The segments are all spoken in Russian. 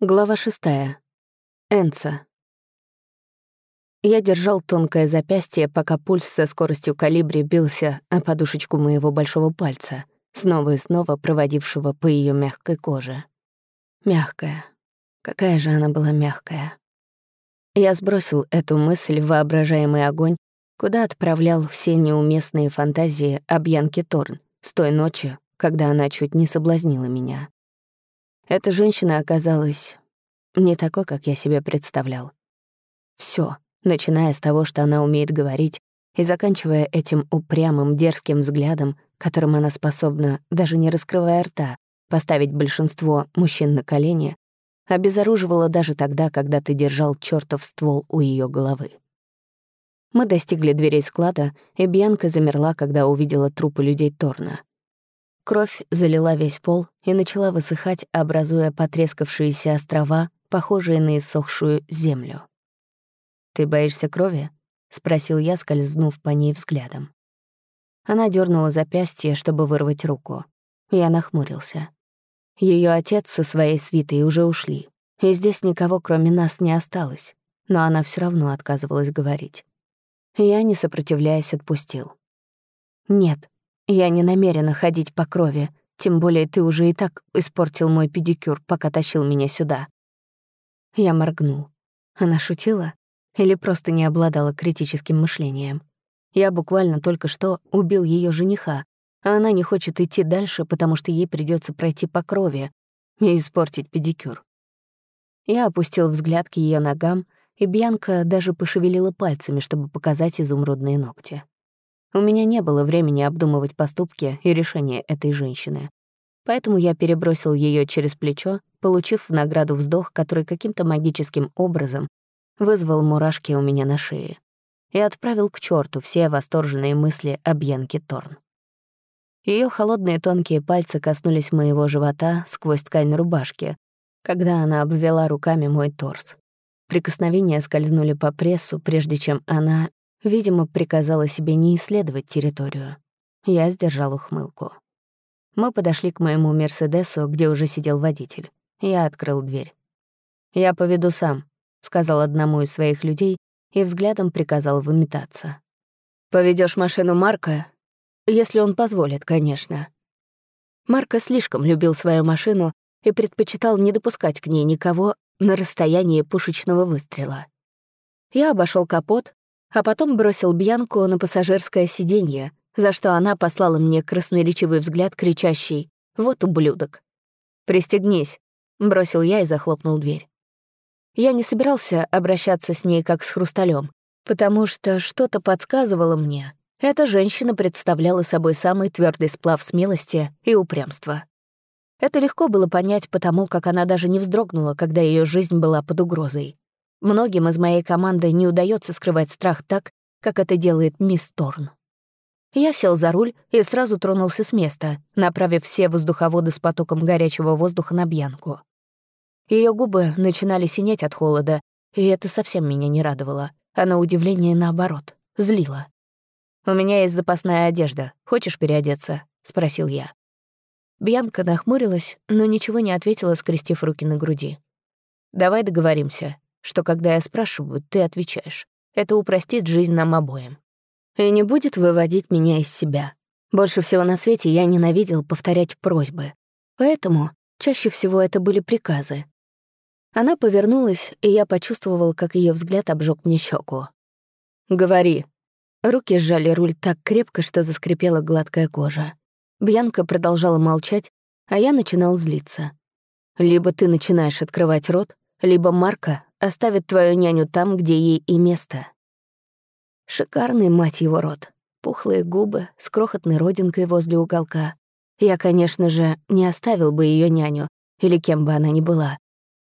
Глава шестая. Энца. Я держал тонкое запястье, пока пульс со скоростью калибри бился о подушечку моего большого пальца, снова и снова проводившего по ее мягкой коже. Мягкая. Какая же она была мягкая. Я сбросил эту мысль в воображаемый огонь, куда отправлял все неуместные фантазии об Янке Торн с той ночи, когда она чуть не соблазнила меня. Эта женщина оказалась не такой, как я себе представлял. Все, начиная с того, что она умеет говорить, и заканчивая этим упрямым, дерзким взглядом, которым она способна, даже не раскрывая рта, поставить большинство мужчин на колени, обезоруживала даже тогда, когда ты держал чертов ствол у ее головы. Мы достигли дверей склада, и Бьянка замерла, когда увидела трупы людей Торна — Кровь залила весь пол и начала высыхать, образуя потрескавшиеся острова, похожие на иссохшую землю. «Ты боишься крови?» — спросил я, скользнув по ней взглядом. Она дернула запястье, чтобы вырвать руку. Я нахмурился. Ее отец со своей свитой уже ушли, и здесь никого, кроме нас, не осталось, но она все равно отказывалась говорить. Я, не сопротивляясь, отпустил. «Нет», я не намерена ходить по крови, тем более ты уже и так испортил мой педикюр, пока тащил меня сюда. Я моргнул. Она шутила? Или просто не обладала критическим мышлением? Я буквально только что убил ее жениха, а она не хочет идти дальше, потому что ей придется пройти по крови и испортить педикюр. Я опустил взгляд к ее ногам, и Бьянка даже пошевелила пальцами, чтобы показать изумрудные ногти. У меня не было времени обдумывать поступки и решения этой женщины. Поэтому я перебросил ее через плечо, получив в награду вздох, который каким-то магическим образом вызвал мурашки у меня на шее, и отправил к черту все восторженные мысли об Янке Торн. Ее холодные тонкие пальцы коснулись моего живота сквозь ткань рубашки, когда она обвела руками мой торс. Прикосновения скользнули по прессу, прежде чем она Видимо, приказала себе не исследовать территорию. Я сдержал ухмылку. Мы подошли к моему «Мерседесу», где уже сидел водитель. Я открыл дверь. «Я поведу сам», — сказал одному из своих людей и взглядом приказал выметаться. Поведешь машину Марка, если он позволит, конечно». Марко слишком любил свою машину и предпочитал не допускать к ней никого на расстоянии пушечного выстрела. Я обошел капот, а потом бросил Бьянку на пассажирское сиденье, за что она послала мне красноречивый взгляд, кричащий «Вот ублюдок!». «Пристегнись», — бросил я и захлопнул дверь. Я не собирался обращаться с ней как с хрусталем, потому что что-то подсказывало мне. Эта женщина представляла собой самый твердый сплав смелости и упрямства. Это легко было понять потому, как она даже не вздрогнула, когда ее жизнь была под угрозой. Многим из моей команды не удается скрывать страх так, как это делает мисс Торн. Я сел за руль и сразу тронулся с места, направив все воздуховоды с потоком горячего воздуха на Бьянку. Ее губы начинали синеть от холода, и это совсем меня не радовало, а на удивление наоборот, злило. «У меня есть запасная одежда. Хочешь переодеться?» — спросил я. Бьянка нахмурилась, но ничего не ответила, скрестив руки на груди. «Давай договоримся что когда я спрашиваю, ты отвечаешь. Это упростит жизнь нам обоим. И не будет выводить меня из себя. Больше всего на свете я ненавидел повторять просьбы. Поэтому чаще всего это были приказы. Она повернулась, и я почувствовал, как ее взгляд обжег мне щеку. «Говори». Руки сжали руль так крепко, что заскрипела гладкая кожа. Бьянка продолжала молчать, а я начинал злиться. Либо ты начинаешь открывать рот, либо Марка оставит твою няню там, где ей и место. Шикарный, мать его, рот. Пухлые губы с крохотной родинкой возле уголка. Я, конечно же, не оставил бы ее няню, или кем бы она ни была.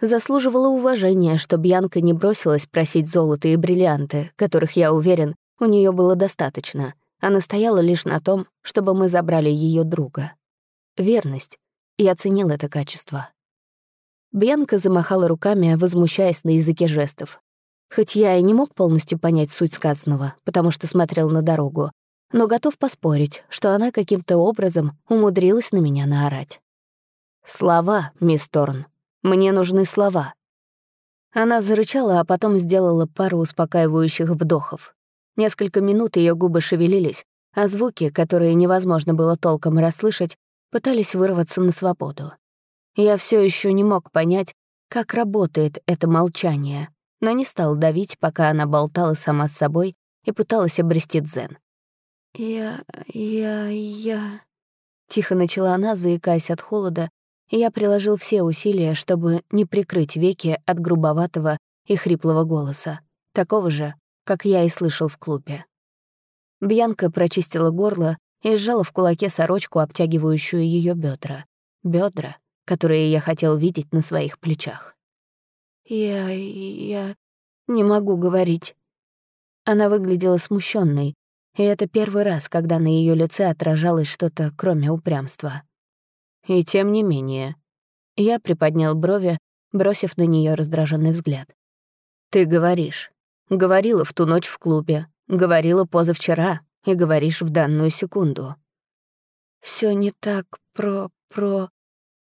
Заслуживала уважения, что Бьянка не бросилась просить золото и бриллианты, которых, я уверен, у нее было достаточно. Она стояла лишь на том, чтобы мы забрали ее друга. Верность. Я ценил это качество. Бьянка замахала руками, возмущаясь на языке жестов. Хоть я и не мог полностью понять суть сказанного, потому что смотрел на дорогу, но готов поспорить, что она каким-то образом умудрилась на меня наорать. «Слова, мисс Торн», Мне нужны слова». Она зарычала, а потом сделала пару успокаивающих вдохов. Несколько минут ее губы шевелились, а звуки, которые невозможно было толком расслышать, пытались вырваться на свободу. Я все еще не мог понять, как работает это молчание, но не стал давить, пока она болтала сама с собой и пыталась обрести дзен. «Я... я... я...» Тихо начала она, заикаясь от холода, и я приложил все усилия, чтобы не прикрыть веки от грубоватого и хриплого голоса, такого же, как я и слышал в клубе. Бьянка прочистила горло и сжала в кулаке сорочку, обтягивающую ее бедра. Бедра, которые я хотел видеть на своих плечах. «Я... я... не могу говорить». Она выглядела смущенной, и это первый раз, когда на ее лице отражалось что-то, кроме упрямства. И тем не менее. Я приподнял брови, бросив на нее раздраженный взгляд. «Ты говоришь. Говорила в ту ночь в клубе, говорила позавчера и говоришь в данную секунду. Все не так про... про...»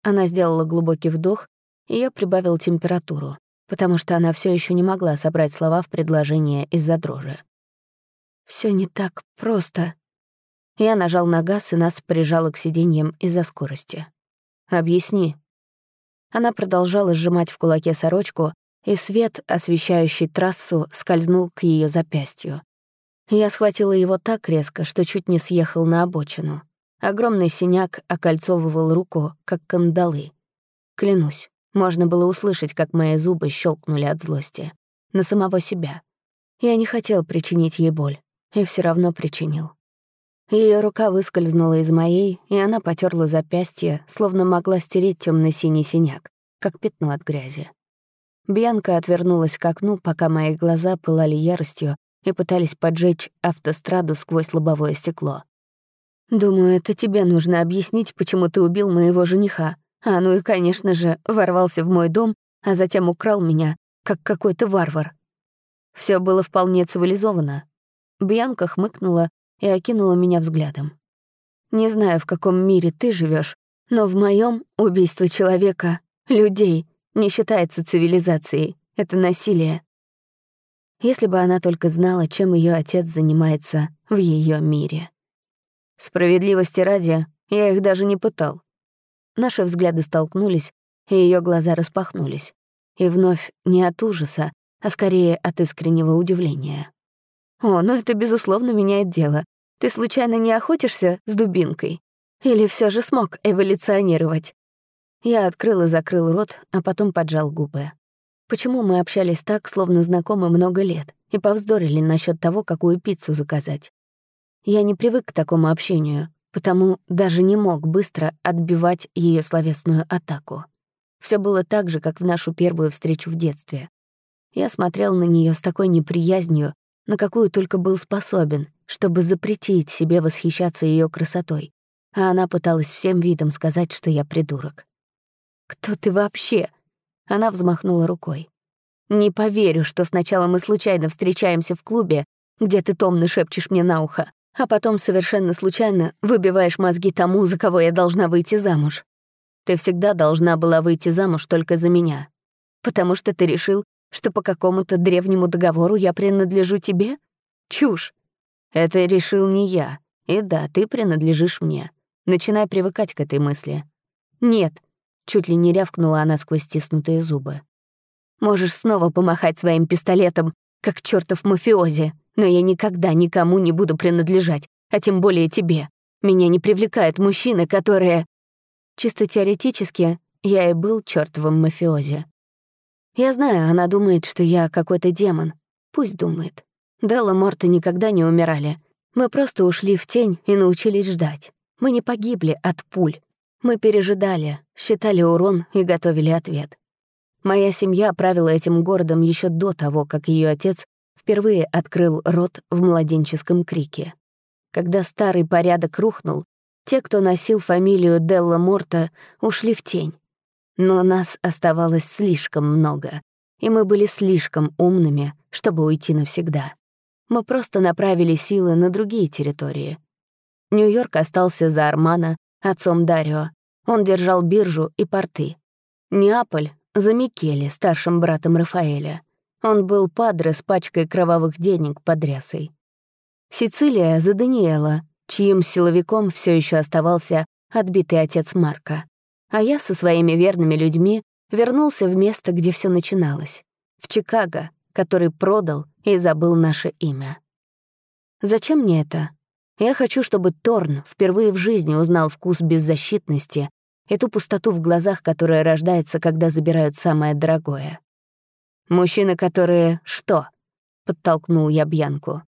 Она сделала глубокий вдох, и я прибавил температуру, потому что она все еще не могла собрать слова в предложение из-за дрожи. Все не так просто. Я нажал на газ, и нас прижало к сиденьям из-за скорости. «Объясни». Она продолжала сжимать в кулаке сорочку, и свет, освещающий трассу, скользнул к ее запястью. Я схватила его так резко, что чуть не съехал на обочину. Огромный синяк окольцовывал руку, как кандалы. Клянусь, можно было услышать, как мои зубы щелкнули от злости. На самого себя. Я не хотел причинить ей боль, и все равно причинил. Ее рука выскользнула из моей, и она потерла запястье, словно могла стереть темно синий синяк, как пятно от грязи. Бьянка отвернулась к окну, пока мои глаза пылали яростью и пытались поджечь автостраду сквозь лобовое стекло. «Думаю, это тебе нужно объяснить, почему ты убил моего жениха. А ну и, конечно же, ворвался в мой дом, а затем украл меня, как какой-то варвар. Все было вполне цивилизованно». Бьянка хмыкнула и окинула меня взглядом. «Не знаю, в каком мире ты живешь, но в моем убийство человека, людей, не считается цивилизацией. Это насилие. Если бы она только знала, чем ее отец занимается в ее мире. Справедливости ради, я их даже не пытал. Наши взгляды столкнулись, и ее глаза распахнулись. И вновь не от ужаса, а скорее от искреннего удивления. «О, ну это, безусловно, меняет дело. Ты случайно не охотишься с дубинкой? Или все же смог эволюционировать?» Я открыл и закрыл рот, а потом поджал губы. Почему мы общались так, словно знакомы много лет, и повздорили насчет того, какую пиццу заказать? Я не привык к такому общению, потому даже не мог быстро отбивать ее словесную атаку. Все было так же, как в нашу первую встречу в детстве. Я смотрел на нее с такой неприязнью, на какую только был способен, чтобы запретить себе восхищаться ее красотой, а она пыталась всем видом сказать, что я придурок. «Кто ты вообще?» Она взмахнула рукой. «Не поверю, что сначала мы случайно встречаемся в клубе, где ты томно шепчешь мне на ухо, а потом совершенно случайно выбиваешь мозги тому, за кого я должна выйти замуж. Ты всегда должна была выйти замуж только за меня. Потому что ты решил, что по какому-то древнему договору я принадлежу тебе? Чушь. Это решил не я. И да, ты принадлежишь мне. Начинай привыкать к этой мысли. Нет, Чуть ли не рявкнула она сквозь стиснутые зубы. «Можешь снова помахать своим пистолетом, как чертов мафиози, но я никогда никому не буду принадлежать, а тем более тебе. Меня не привлекают мужчины, которые...» Чисто теоретически, я и был чертовым мафиози. Я знаю, она думает, что я какой-то демон. Пусть думает. Делла Морта никогда не умирали. Мы просто ушли в тень и научились ждать. Мы не погибли от пуль. Мы пережидали, считали урон и готовили ответ. Моя семья правила этим городом еще до того, как ее отец впервые открыл рот в младенческом крике. Когда старый порядок рухнул, те, кто носил фамилию Делла Морта, ушли в тень. Но нас оставалось слишком много, и мы были слишком умными, чтобы уйти навсегда. Мы просто направили силы на другие территории. Нью-Йорк остался за Армана, отцом Дарио. Он держал биржу и порты. Неаполь за Микеле, старшим братом Рафаэля. Он был падре с пачкой кровавых денег под рясой. Сицилия за Даниэла, чьим силовиком все еще оставался отбитый отец Марка. А я со своими верными людьми вернулся в место, где все начиналось. В Чикаго, который продал и забыл наше имя. Зачем мне это? Я хочу, чтобы Торн впервые в жизни узнал вкус беззащитности и ту пустоту в глазах, которая рождается, когда забирают самое дорогое. Мужчины, которые что? Подтолкнул я Бьянку.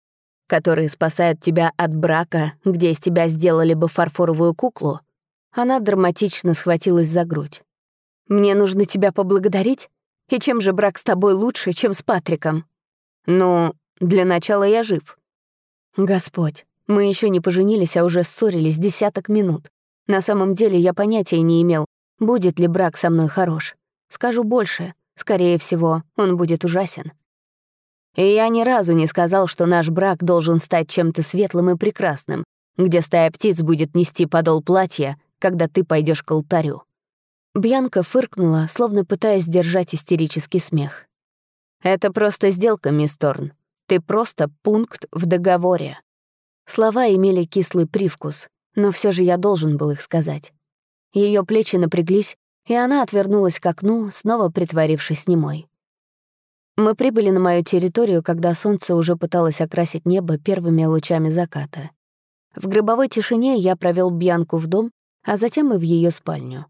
Которые спасают тебя от брака, где из тебя сделали бы фарфоровую куклу? Она драматично схватилась за грудь. «Мне нужно тебя поблагодарить? И чем же брак с тобой лучше, чем с Патриком?» «Ну, для начала я жив». «Господь, мы еще не поженились, а уже ссорились десяток минут. На самом деле я понятия не имел, будет ли брак со мной хорош. Скажу больше, скорее всего, он будет ужасен. И я ни разу не сказал, что наш брак должен стать чем-то светлым и прекрасным, где стая птиц будет нести подол платья, когда ты пойдешь к алтарю. Бьянка фыркнула, словно пытаясь сдержать истерический смех. «Это просто сделка, мисс Торн. Ты просто пункт в договоре». Слова имели кислый привкус, но все же я должен был их сказать. Ее плечи напряглись, и она отвернулась к окну, снова притворившись немой. Мы прибыли на мою территорию, когда солнце уже пыталось окрасить небо первыми лучами заката. В гробовой тишине я провел Бьянку в дом, а затем и в ее спальню.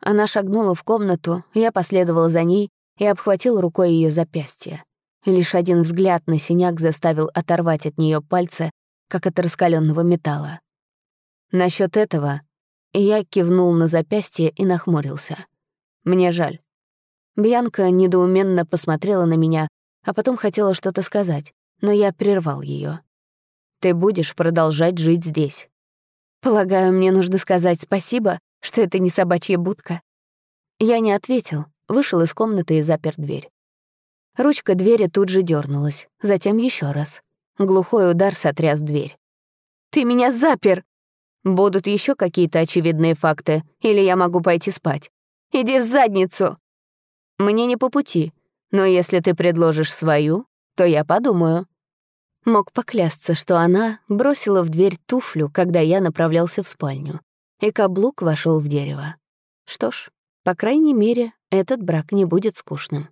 Она шагнула в комнату, я последовал за ней и обхватил рукой ее запястье. Лишь один взгляд на синяк заставил оторвать от нее пальцы, как от раскаленного металла. Насчет этого я кивнул на запястье и нахмурился. Мне жаль. Бьянка недоуменно посмотрела на меня, а потом хотела что-то сказать, но я прервал ее. «Ты будешь продолжать жить здесь». «Полагаю, мне нужно сказать спасибо, что это не собачья будка». Я не ответил, вышел из комнаты и запер дверь. Ручка двери тут же дернулась, затем еще раз. Глухой удар сотряс дверь. «Ты меня запер!» Будут еще какие-то очевидные факты, или я могу пойти спать. Иди в задницу. Мне не по пути, но если ты предложишь свою, то я подумаю. Мог поклясться, что она бросила в дверь туфлю, когда я направлялся в спальню, и каблук вошел в дерево. Что ж, по крайней мере, этот брак не будет скучным.